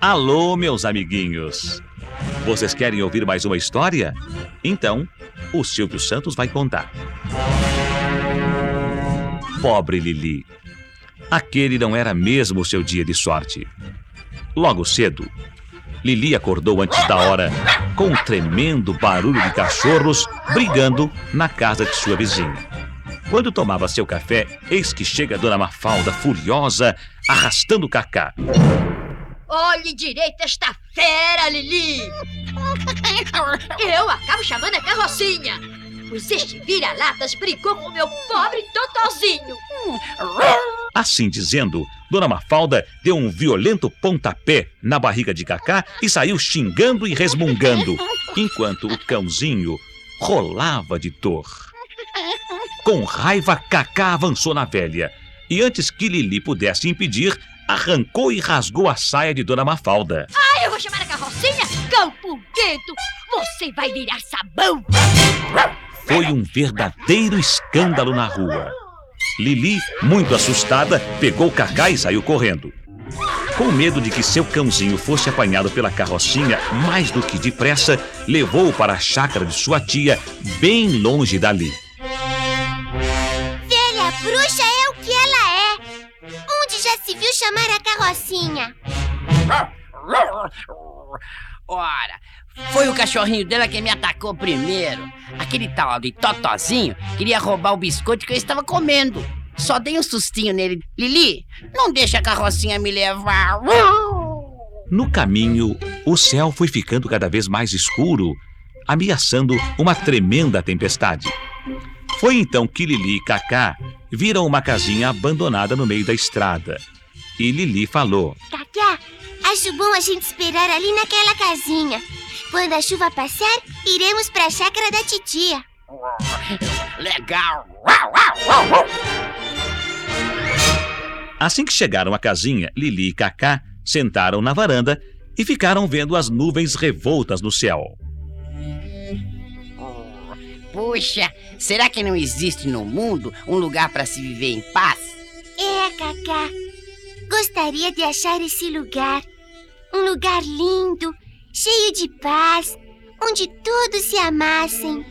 Alô, meus amiguinhos! Vocês querem ouvir mais uma história? Então, o Silvio Santos vai contar. Pobre Lili. Aquele não era mesmo o seu dia de sorte. Logo cedo, Lili acordou antes da hora com um tremendo barulho de cachorros brigando na casa de sua vizinha. Quando tomava seu café, eis que chega Dona Mafalda furiosa, arrastando o Cacá. Olhe direito esta fera, Lili! Eu acabo chamando a carrocinha! Pois este vira-latas brigou com o meu pobre Totozinho! Assim dizendo, Dona Mafalda deu um violento pontapé na barriga de Cacá e saiu xingando e resmungando, enquanto o cãozinho rolava de dor. Com raiva, Cacá avançou na velha e, antes que Lili pudesse impedir, arrancou e rasgou a saia de Dona Mafalda. Ah, eu vou chamar a carrocinha? Cão punguento! Você vai virar sabão! Foi um verdadeiro escândalo na rua. Lili, muito assustada, pegou Cacá e saiu correndo. Com medo de que seu cãozinho fosse apanhado pela carrocinha mais do que depressa, levou-o para a chácara de sua tia, bem longe dali. Velha bruxa se viu chamar a carrocinha? Ora, foi o cachorrinho dela que me atacou primeiro. Aquele tal de Totozinho queria roubar o biscoito que eu estava comendo. Só dei um sustinho nele. Lili, não deixa a carrocinha me levar. No caminho, o céu foi ficando cada vez mais escuro, ameaçando uma tremenda tempestade. Foi então que Lili e Cacá viram uma casinha abandonada no meio da estrada. E Lili falou: Cacá, acho bom a gente esperar ali naquela casinha. Quando a chuva passar, iremos para a chácara da titia. Legal. Assim que chegaram à casinha, Lili e Cacá sentaram na varanda e ficaram vendo as nuvens revoltas no céu. Puxa, será que não existe no mundo um lugar para se viver em paz? É, Cacá. Gostaria de achar esse lugar. Um lugar lindo, cheio de paz, onde todos se amassem.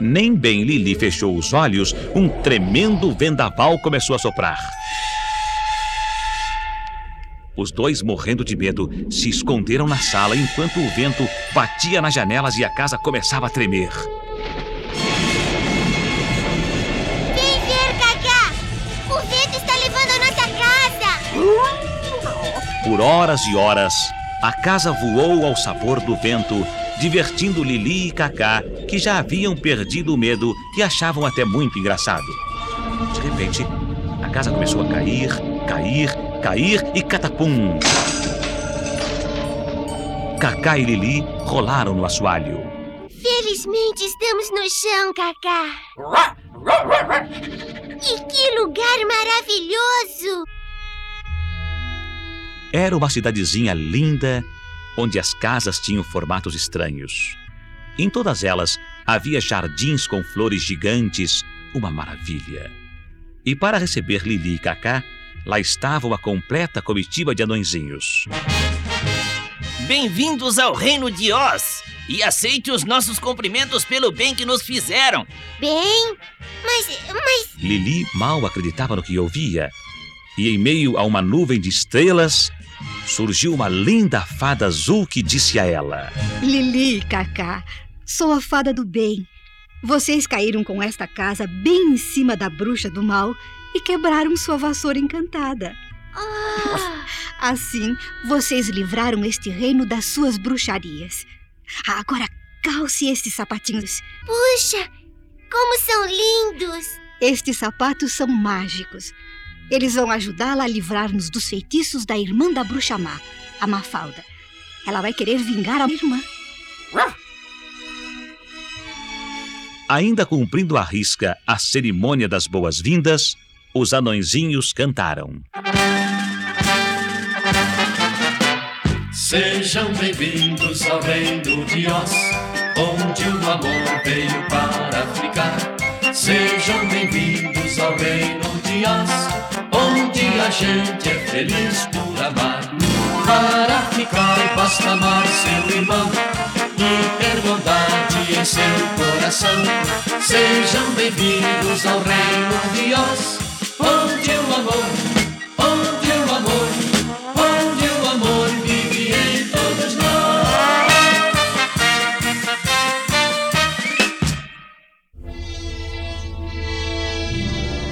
Nem bem Lili fechou os olhos, um tremendo vendaval começou a soprar. Os dois, morrendo de medo, se esconderam na sala enquanto o vento batia nas janelas e a casa começava a tremer. Vem ver, Cacá! O vento está levando a nossa casa! Por horas e horas, a casa voou ao sabor do vento, divertindo Lili e Cacá, que já haviam perdido o medo e achavam até muito engraçado. De repente, a casa começou a cair, cair, cair e catapum! Cacá e Lili rolaram no assoalho. Felizmente estamos no chão, Cacá. E que lugar maravilhoso! Era uma cidadezinha linda, onde as casas tinham formatos estranhos. Em todas elas havia jardins com flores gigantes, uma maravilha. E para receber Lili e Cacá, lá estava uma completa comitiva de anõezinhos. Bem-vindos ao reino de Oz e aceite os nossos cumprimentos pelo bem que nos fizeram. Bem, mas, mas Lili mal acreditava no que ouvia. E em meio a uma nuvem de estrelas, surgiu uma linda fada azul que disse a ela: Lili e Cacá, sou a fada do bem. Vocês caíram com esta casa bem em cima da bruxa do mal e quebraram sua vassoura encantada. ah, Assim, vocês livraram este reino das suas bruxarias. Agora calce estes sapatinhos. puxa, como são lindos! Estes sapatos são mágicos. Eles vão ajudá-la a livrar-nos dos feitiços da irmã da bruxa má, a Mafalda. Ela vai querer vingar a irmã. Ainda cumprindo à risca a cerimônia das boas-vindas, os anõezinhos cantaram. Sejam bem-vindos ao reino de Oz, onde o amor veio para ficar. Sejam bem-vindos ao reino de Oz, onde a gente é feliz por amar. Para ficar basta amar seu irmão e ter bondade em seu coração. Sejam bem-vindos ao reino de Oz, onde o amor, onde o amor, onde o amor vive em todos nós.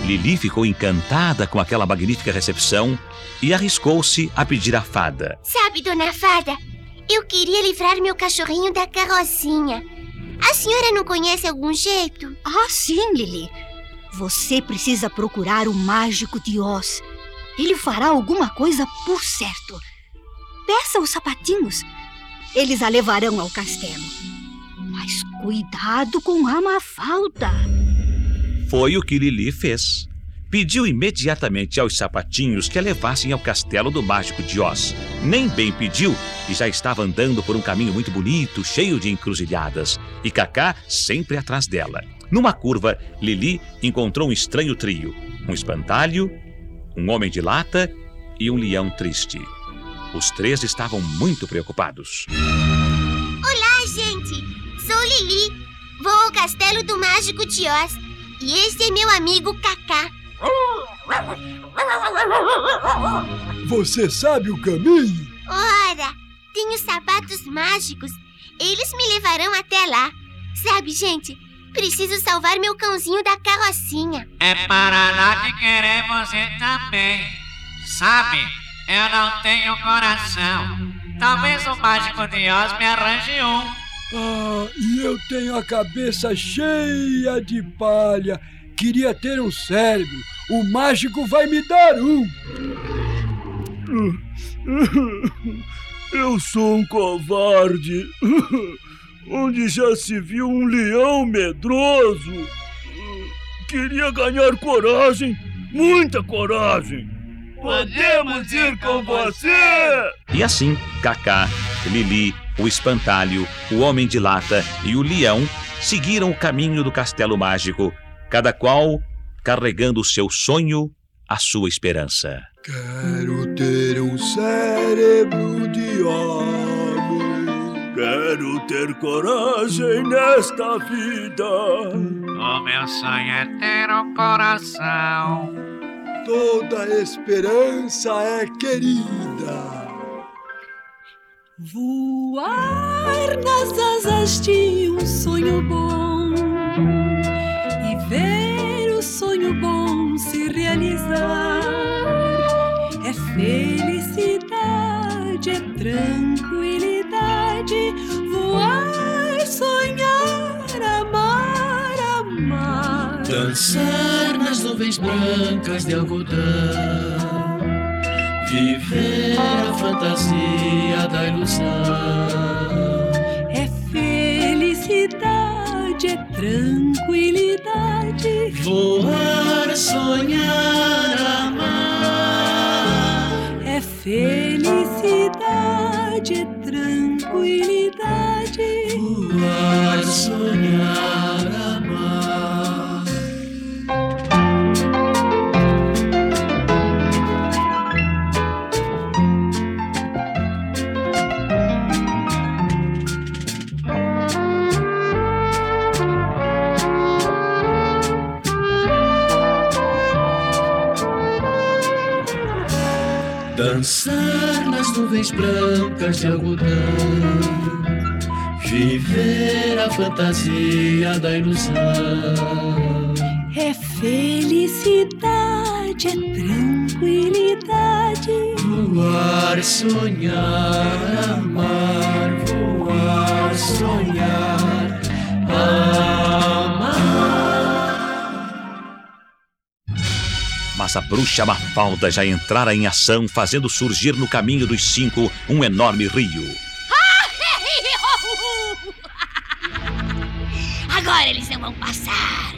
Lili ficou encantada com aquela magnífica recepção e arriscou-se a pedir à fada. Sabe, dona Fada, eu queria livrar meu cachorrinho da carrocinha. A senhora não conhece algum jeito? Ah, sim, Lili. Você precisa procurar o mágico de Oz. Ele fará alguma coisa por certo. Peça os sapatinhos. Eles a levarão ao castelo. Mas cuidado com a Mafalda. Foi o que Lili fez. Pediu imediatamente aos sapatinhos que a levassem ao castelo do mágico de Oz. Nem bem pediu e já estava andando por um caminho muito bonito, cheio de encruzilhadas, e Cacá sempre atrás dela. Numa curva, Lili encontrou um estranho trio: um espantalho, um homem de lata e um leão triste. Os três estavam muito preocupados. Olá, gente! Sou Lili. Vou ao castelo do mágico de Oz. E esse é meu amigo Kaká. Você sabe o caminho? Ora, tenho sapatos mágicos. Eles me levarão até lá. Sabe, gente, preciso salvar meu cãozinho da carrocinha. É para lá que queremos ir também. Sabe, eu não tenho coração. Talvez o mágico de Oz me arranje um. Ah, e eu tenho a cabeça cheia de palha. Queria ter um cérebro. O mágico vai me dar um. Eu sou um covarde. Onde já se viu um leão medroso? Queria ganhar coragem, muita coragem. Podemos ir com você? E assim, Cacá, Lili, o espantalho, o homem de lata e o leão seguiram o caminho do castelo mágico, cada qual carregando o seu sonho, a sua esperança. Quero ter um cérebro de homem. Quero ter coragem nesta vida. O meu sonho é ter um coração. Toda esperança é querida. Voar nas asas de um sonho bom e ver o sonho bom se realizar é felicidade, é tranquilidade. Dançar nas nuvens brancas de algodão. Viver a fantasia da ilusão. É felicidade, é tranquilidade. Voar, sonhar, amar. É felicidade, é tranquilidade. Voar, sonhar, Dançar nas nuvens brancas de algodão. Viver a fantasia da ilusão. É felicidade, é tranquilidade. Voar, sonhar, amar. Voar, sonhar, amar. Mas a bruxa Mafalda já entrara em ação, fazendo surgir no caminho dos cinco um enorme rio. Agora eles não vão passar.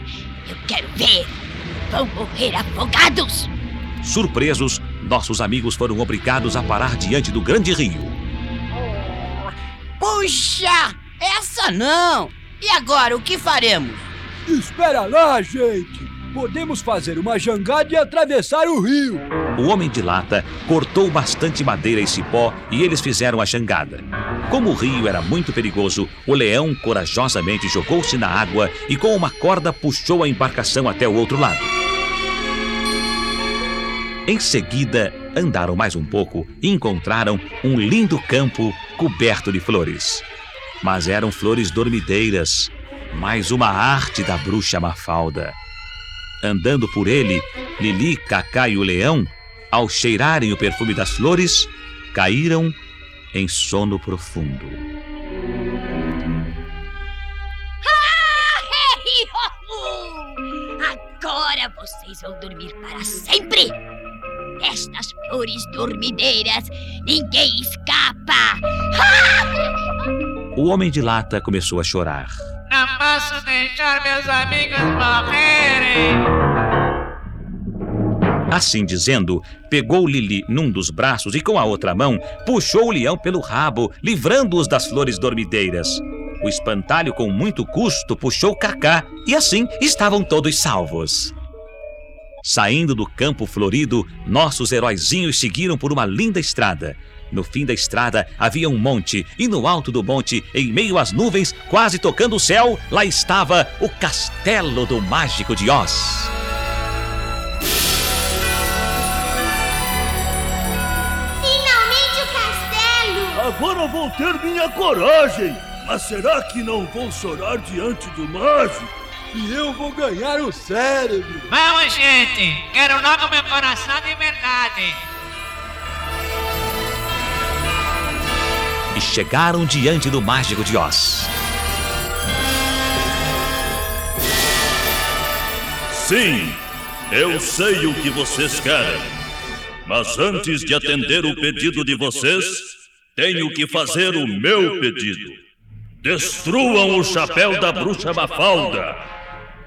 Eu quero ver. Vão morrer afogados. Surpresos, nossos amigos foram obrigados a parar diante do grande rio. Puxa, essa não! E agora, o que faremos? Espera lá, gente. Podemos fazer uma jangada e atravessar o rio. O homem de lata cortou bastante madeira e cipó e eles fizeram a jangada. Como o rio era muito perigoso, o leão corajosamente jogou-se na água e com uma corda puxou a embarcação até o outro lado. Em seguida, andaram mais um pouco e encontraram um lindo campo coberto de flores. Mas eram flores dormideiras, mais uma arte da bruxa Mafalda. Andando por ele, Lili, Cacá e o leão, ao cheirarem o perfume das flores, caíram em sono profundo. Agora vocês vão dormir para sempre! Destas flores dormideiras, ninguém escapa! O homem de lata começou a chorar. Não posso deixar meus amigos morrerem. Assim dizendo, pegou Lili num dos braços e com a outra mão puxou o leão pelo rabo, livrando-os das flores dormideiras. O espantalho, com muito custo, puxou Cacá e assim estavam todos salvos. Saindo do campo florido, nossos heróizinhos seguiram por uma linda estrada. No fim da estrada havia um monte, e no alto do monte, em meio às nuvens, quase tocando o céu, lá estava o castelo do mágico de Oz. Finalmente o castelo! Agora vou ter minha coragem. Mas será que não vou chorar diante do mágico? E eu vou ganhar o cérebro. Vamos, gente! Quero logo meu coração de verdade! E chegaram diante do mágico de Oz. Sim, eu sei o que vocês querem. Mas antes de atender o pedido de vocês, tenho que fazer o meu pedido. Destruam o chapéu da bruxa Mafalda.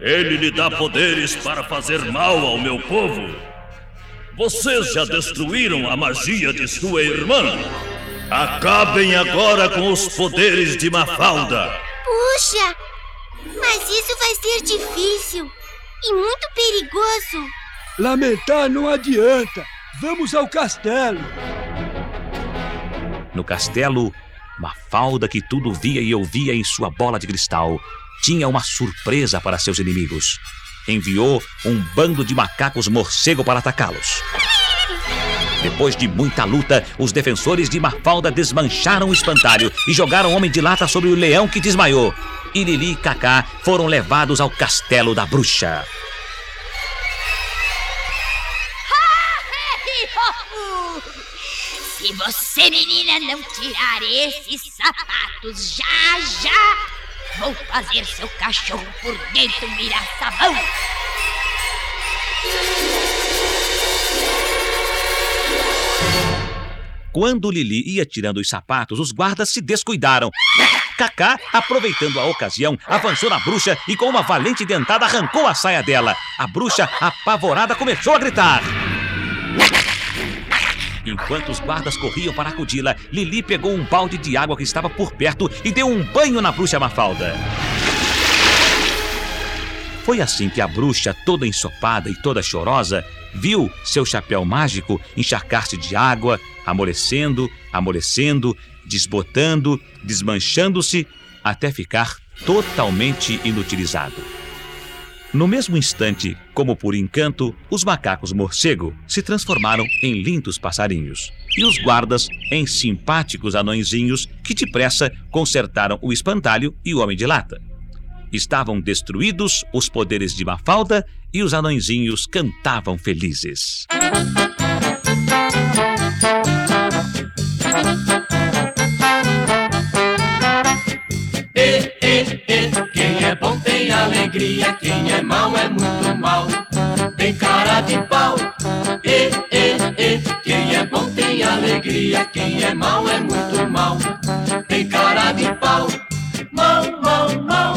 Ele lhe dá poderes para fazer mal ao meu povo. Vocês já destruíram a magia de sua irmã. Acabem agora com os poderes de Mafalda. Puxa! Mas isso vai ser difícil e muito perigoso. Lamentar não adianta. Vamos ao castelo. No castelo, Mafalda, que tudo via e ouvia em sua bola de cristal, tinha uma surpresa para seus inimigos. Enviou um bando de macacos morcego para atacá-los. Depois de muita luta, os defensores de Mafalda desmancharam o espantalho e jogaram Homem de Lata sobre o leão que desmaiou. E Lili e Cacá foram levados ao castelo da bruxa. Se você, menina, não tirar esses sapatos já, já, vou fazer seu cachorro por dentro virar sabão. Quando Lili ia tirando os sapatos, os guardas se descuidaram. Cacá, aproveitando a ocasião, avançou na bruxa e com uma valente dentada arrancou a saia dela. A bruxa, apavorada, começou a gritar. Enquanto os guardas corriam para acudi-la, Lili pegou um balde de água que estava por perto e deu um banho na bruxa Mafalda. Foi assim que a bruxa, toda ensopada e toda chorosa, viu seu chapéu mágico encharcar-se de água, amolecendo, amolecendo, desbotando, desmanchando-se, até ficar totalmente inutilizado. No mesmo instante, como por encanto, os macacos morcego se transformaram em lindos passarinhos e os guardas em simpáticos anõezinhos que depressa consertaram o espantalho e o homem de lata. Estavam destruídos os poderes de Mafalda e os anõezinhos cantavam felizes. Quem é mau é muito mal. Tem cara de pau. E, e, e, quem é bom tem alegria, quem é mau é muito mal. Tem cara de pau. Mal, mal, mal,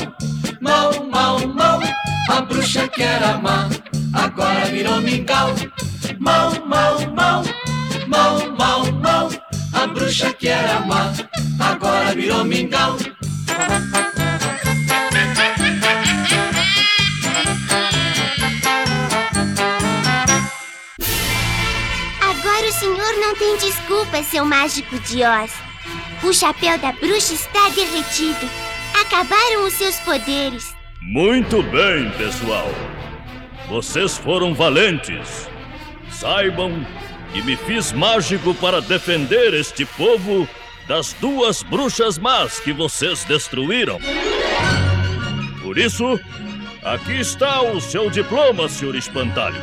mal, mal, mal. A bruxa que era má, agora virou mingau. Mal, mal, mal, mal, mal, mal. A bruxa que era má, agora virou mingau. Seu mágico de Oz. O chapéu da bruxa está derretido. Acabaram os seus poderes. Muito bem, pessoal. Vocês foram valentes. Saibam que me fiz mágico para defender este povo das duas bruxas más que vocês destruíram. Por isso, aqui está o seu diploma, senhor espantalho.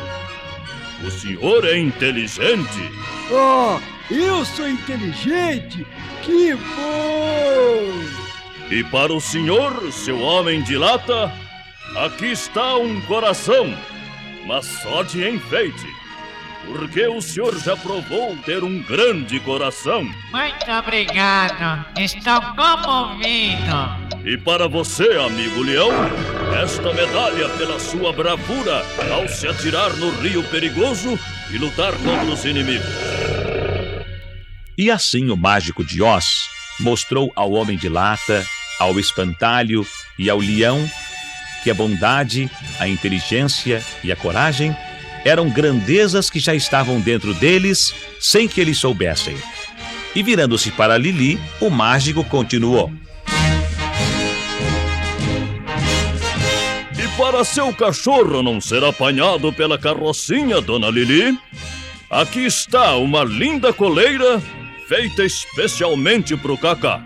O senhor é inteligente. Oh, eu sou inteligente? Que bom! E para o senhor, seu homem de lata, aqui está um coração, mas só de enfeite. Porque o senhor já provou ter um grande coração. Muito obrigado. Estou comovido. E para você, amigo leão, esta medalha pela sua bravura ao se atirar no rio perigoso e lutar contra os inimigos. E assim o mágico de Oz mostrou ao homem de lata, ao espantalho e ao leão que a bondade, a inteligência e a coragem eram grandezas que já estavam dentro deles sem que eles soubessem. E virando-se para Lili, o mágico continuou. E para seu cachorro não ser apanhado pela carrocinha, dona Lili, aqui está uma linda coleira feita especialmente pro Cacá.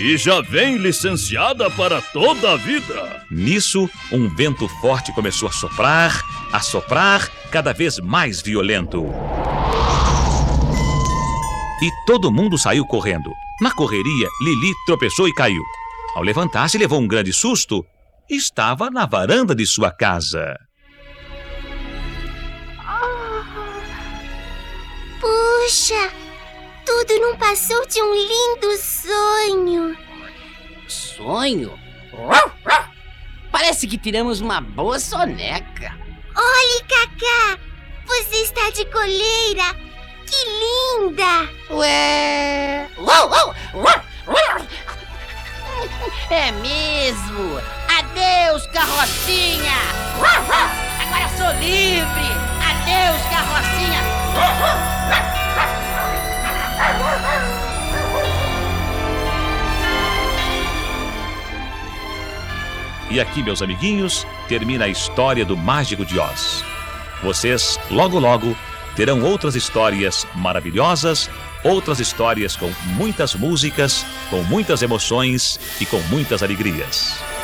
E já vem licenciada para toda a vida. Nisso, um vento forte começou a soprar, a soprar, cada vez mais violento. E todo mundo saiu correndo. Na correria, Lili tropeçou e caiu. Ao levantar-se, levou um grande susto. Estava na varanda de sua casa. Puxa, tudo não passou de um lindo sonho. Sonho? Parece que tiramos uma boa soneca. Olhe, Cacá, você está de coleira. Que linda! Ué. É mesmo! Adeus, carrocinha! Agora sou livre! Adeus, carrocinha! E aqui, meus amiguinhos, termina a história do Mágico de Oz. Vocês, logo logo, terão outras histórias maravilhosas, outras histórias com muitas músicas, com muitas emoções e com muitas alegrias.